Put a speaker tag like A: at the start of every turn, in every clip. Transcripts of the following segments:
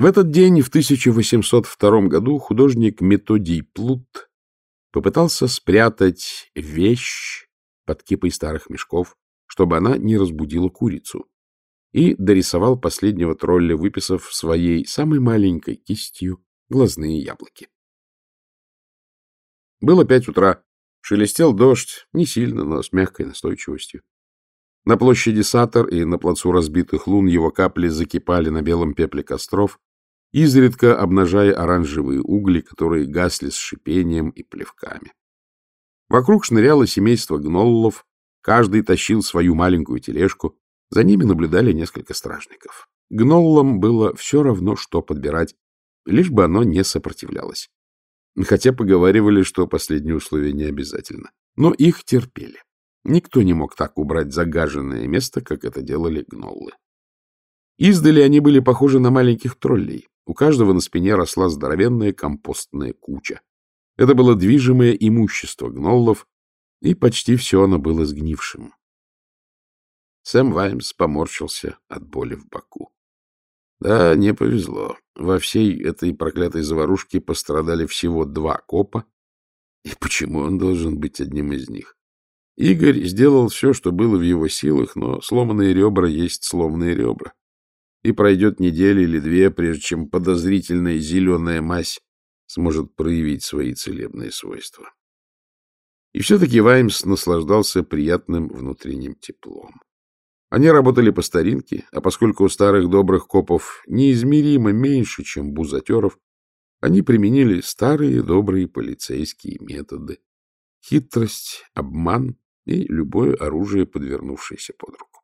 A: В этот день, в 1802 году, художник Методий Плут попытался спрятать вещь под кипой старых мешков, чтобы она не разбудила курицу, и дорисовал последнего тролля, выписав своей самой маленькой кистью глазные яблоки. Было пять утра. Шелестел дождь, не сильно, но с мягкой настойчивостью. На площади Сатор и на плацу разбитых лун его капли закипали на белом пепле костров, изредка обнажая оранжевые угли, которые гасли с шипением и плевками. Вокруг шныряло семейство гноллов, каждый тащил свою маленькую тележку, за ними наблюдали несколько стражников. Гноллам было все равно, что подбирать, лишь бы оно не сопротивлялось. Хотя поговаривали, что последние условия не обязательно. Но их терпели. Никто не мог так убрать загаженное место, как это делали гноллы. Издали они были похожи на маленьких троллей. У каждого на спине росла здоровенная компостная куча. Это было движимое имущество гноллов, и почти все оно было сгнившим. Сэм Ваймс поморщился от боли в боку. Да, не повезло. Во всей этой проклятой заварушке пострадали всего два копа, и почему он должен быть одним из них? Игорь сделал все, что было в его силах, но сломанные ребра есть сломанные ребра и пройдет неделя или две, прежде чем подозрительная зеленая мазь сможет проявить свои целебные свойства. И все-таки Ваймс наслаждался приятным внутренним теплом. Они работали по старинке, а поскольку у старых добрых копов неизмеримо меньше, чем бузатеров, они применили старые добрые полицейские методы — хитрость, обман и любое оружие, подвернувшееся под руку.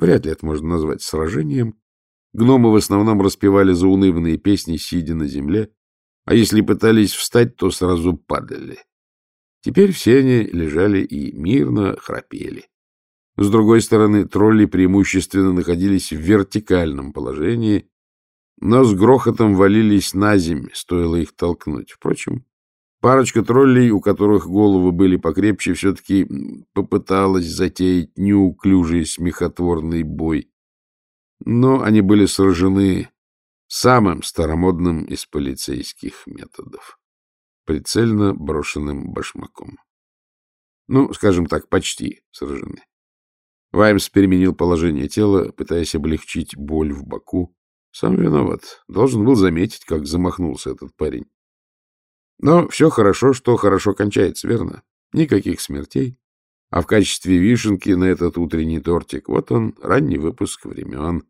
A: Вряд ли это можно назвать сражением. Гномы в основном распевали заунывные песни, сидя на земле, а если пытались встать, то сразу падали. Теперь все они лежали и мирно храпели. С другой стороны, тролли преимущественно находились в вертикальном положении, но с грохотом валились на земь, стоило их толкнуть. Впрочем, Парочка троллей, у которых головы были покрепче, все-таки попыталась затеять неуклюжий смехотворный бой. Но они были сражены самым старомодным из полицейских методов — прицельно брошенным башмаком. Ну, скажем так, почти сражены. Ваймс переменил положение тела, пытаясь облегчить боль в боку. Сам виноват. Должен был заметить, как замахнулся этот парень. Ну, Но все хорошо, что хорошо кончается, верно? Никаких смертей. А в качестве вишенки на этот утренний тортик вот он, ранний выпуск времен.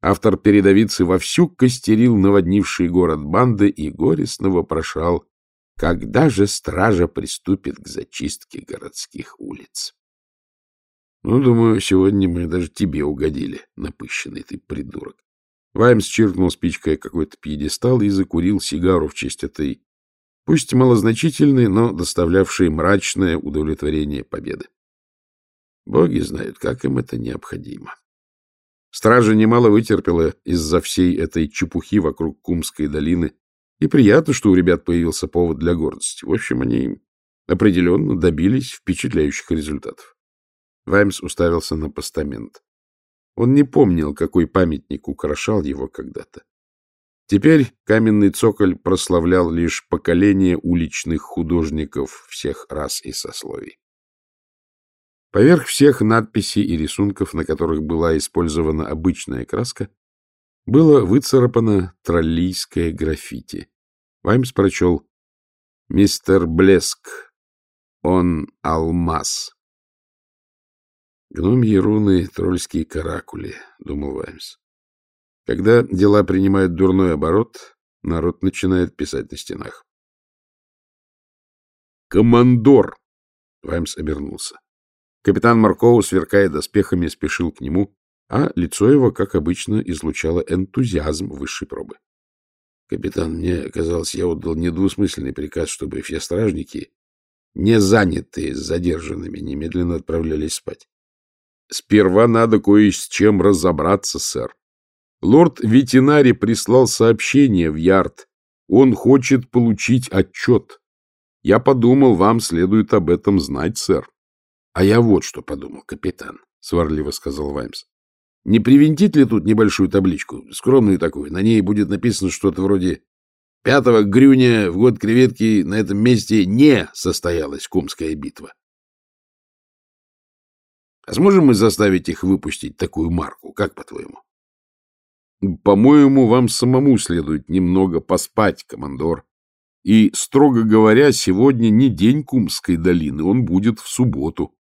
A: Автор передовицы вовсю костерил наводнивший город банды и горестно вопрошал, когда же стража приступит к зачистке городских улиц. Ну, думаю, сегодня мы даже тебе угодили, напыщенный ты придурок. Ваймс чиркнул спичкой какой-то пьедестал и закурил сигару в честь этой пусть малозначительный, но доставлявший мрачное удовлетворение победы. Боги знают, как им это необходимо. Стража немало вытерпела из-за всей этой чепухи вокруг Кумской долины, и приятно, что у ребят появился повод для гордости. В общем, они определенно добились впечатляющих результатов. Ваймс уставился на постамент. Он не помнил, какой памятник украшал его когда-то. Теперь каменный цоколь прославлял лишь поколение уличных художников всех рас и сословий. Поверх всех надписей и рисунков, на которых была использована обычная краска, было выцарапано троллийское граффити. Ваймс прочел «Мистер Блеск, он алмаз». «Гномьи руны, тролльские каракули», — думал Ваймс. Когда дела принимают дурной оборот, народ начинает писать на стенах. «Командор!» — Ваймс обернулся. Капитан Маркова, сверкая доспехами, спешил к нему, а лицо его, как обычно, излучало энтузиазм высшей пробы. — Капитан, мне казалось, я отдал недвусмысленный приказ, чтобы все стражники, не занятые с задержанными, немедленно отправлялись спать. — Сперва надо кое с чем разобраться, сэр. Лорд Ветенари прислал сообщение в Ярд. Он хочет получить отчет. Я подумал, вам следует об этом знать, сэр. — А я вот что подумал, капитан, — сварливо сказал Ваймс. — Не привинтит ли тут небольшую табличку, скромную такую? На ней будет написано что-то вроде «Пятого грюня в год креветки на этом месте не состоялась Кумская битва». — А сможем мы заставить их выпустить такую марку, как по-твоему? По-моему, вам самому следует немного поспать, командор. И, строго говоря, сегодня не день Кумской долины, он будет в субботу.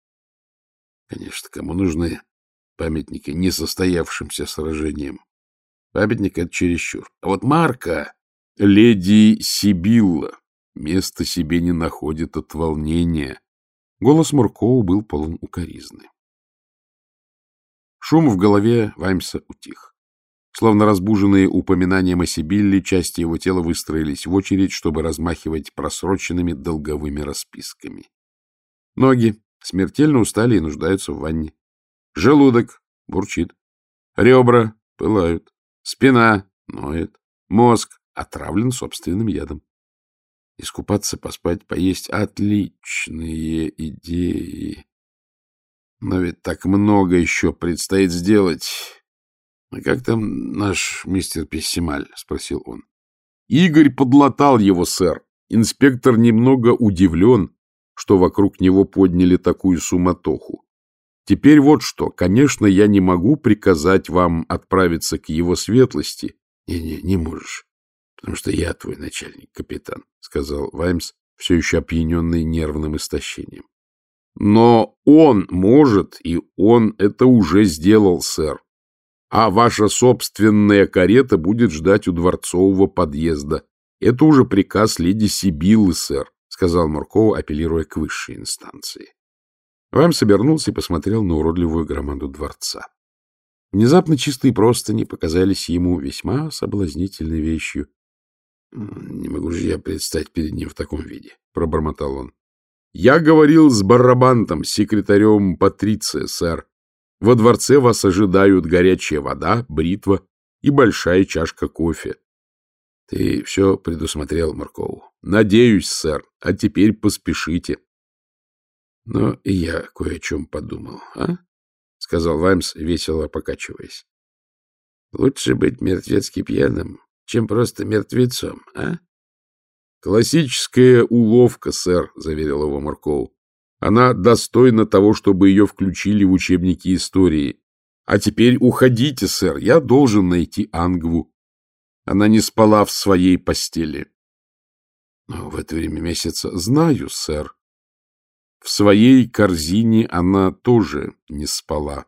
A: Конечно, кому нужны памятники несостоявшимся сражениям? Памятник — это чересчур. А вот Марка, леди Сибилла, место себе не находит от волнения. Голос Муркова был полон укоризны. Шум в голове Ваймса утих. Словно разбуженные упоминанием о Сибилле, части его тела выстроились в очередь, чтобы размахивать просроченными долговыми расписками. Ноги смертельно устали и нуждаются в ванне. Желудок бурчит. Ребра пылают. Спина ноет. Мозг отравлен собственным ядом. Искупаться, поспать, поесть — отличные идеи. Но ведь так много еще предстоит сделать. — А как там наш мистер Пессималь? — спросил он. — Игорь подлатал его, сэр. Инспектор немного удивлен, что вокруг него подняли такую суматоху. Теперь вот что. Конечно, я не могу приказать вам отправиться к его светлости. Не, — Не-не, не можешь, потому что я твой начальник, капитан, — сказал Ваймс, все еще опьяненный нервным истощением. — Но он может, и он это уже сделал, сэр а ваша собственная карета будет ждать у дворцового подъезда. Это уже приказ леди Сибилы, сэр, — сказал Муркова, апеллируя к высшей инстанции. Вам собернулся и посмотрел на уродливую громаду дворца. Внезапно чистые простыни показались ему весьма соблазнительной вещью. — Не могу же я предстать перед ним в таком виде, — пробормотал он. — Я говорил с Барабантом, секретарем Патриция, сэр, во дворце вас ожидают горячая вода, бритва и большая чашка кофе. — Ты все предусмотрел, Маркову. — Надеюсь, сэр. А теперь поспешите. — Но и я кое о чем подумал, а? — сказал Ваймс, весело покачиваясь. — Лучше быть мертвецки пьяным, чем просто мертвецом, а? — Классическая уловка, сэр, — заверил его Маркову. Она достойна того, чтобы ее включили в учебники истории. А теперь уходите, сэр, я должен найти Ангву. Она не спала в своей постели. Но в это время месяца знаю, сэр. В своей корзине она тоже не спала.